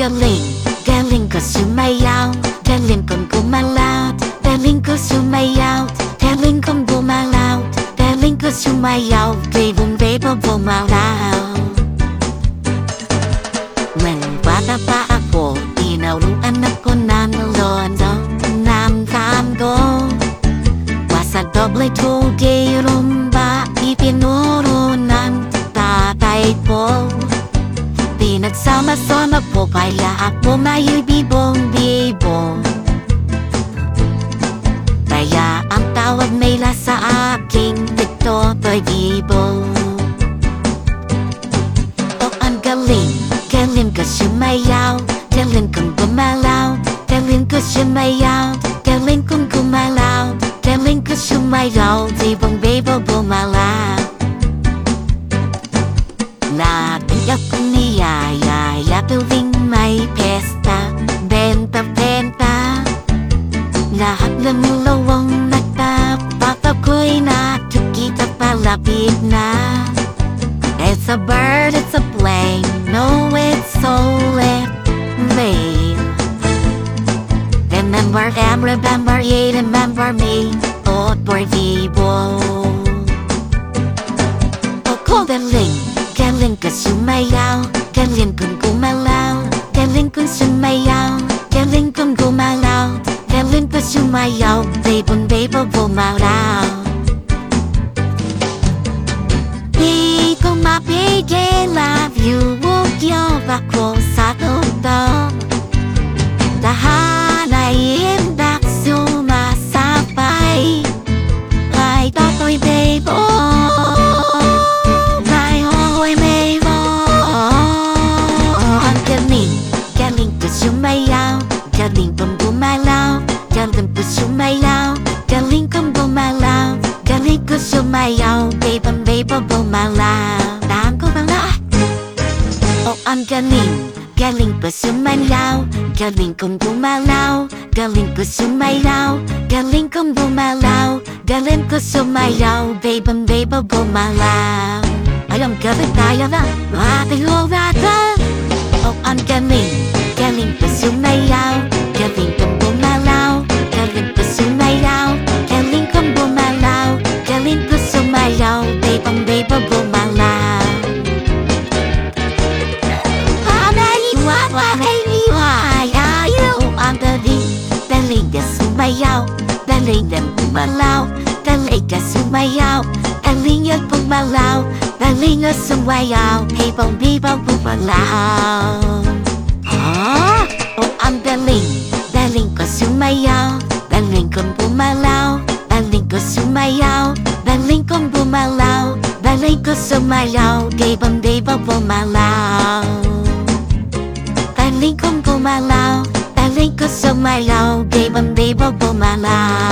Galing, galing ko sumayaw Galing kong gumalaw Galing ko sumayaw Galing kong gumalaw Galing ko sumayaw Bibong bibo bumalaw 내 독일은 바이빈 우루난 tataypo Pinagsama-sama po kaya ako maibibong-bibo Kaya ang tawag nila sa akin dito pagibo Oh, ang galing, galing ko sumayaw Galing kong gumalaw, galing ko sumayaw pesta Benta-benta Lahat ng lawang nagtapat Ako'y nakikita palapit na It's a bird, it's a plane No, it's only me Remember them, remember ye, remember me Oh, por vivo Oh, galing, galing ka sumayaw now. Pick on my page, o love you, walk your back Galing ko sumayaw Bebang bebo bumalaw Daan ko ba na? Oh, ang galing Galing ko sumayaw Galing kong gumalaw Galing ko sumayaw Galing kong bumalaw Galing ko sumayaw Babang bebo bumalaw Ay, ang galing tayo na Ating natin Oh, linh, galing Galing ko sumayaw mai kong Galing ka sumayaw Galing na bumalaw Galing ka sumayaw Galing at bumalaw Galing at sumayaw Hibang bibang bumalaw Ah, oh ang galing Galing ko sumayaw Galing kong bumalaw Galing ko sumayaw Galing kong bumalaw Galing ko sumayaw Gibang bibang bumalaw Galing kong think of so my love, babe, unbelievable, my love.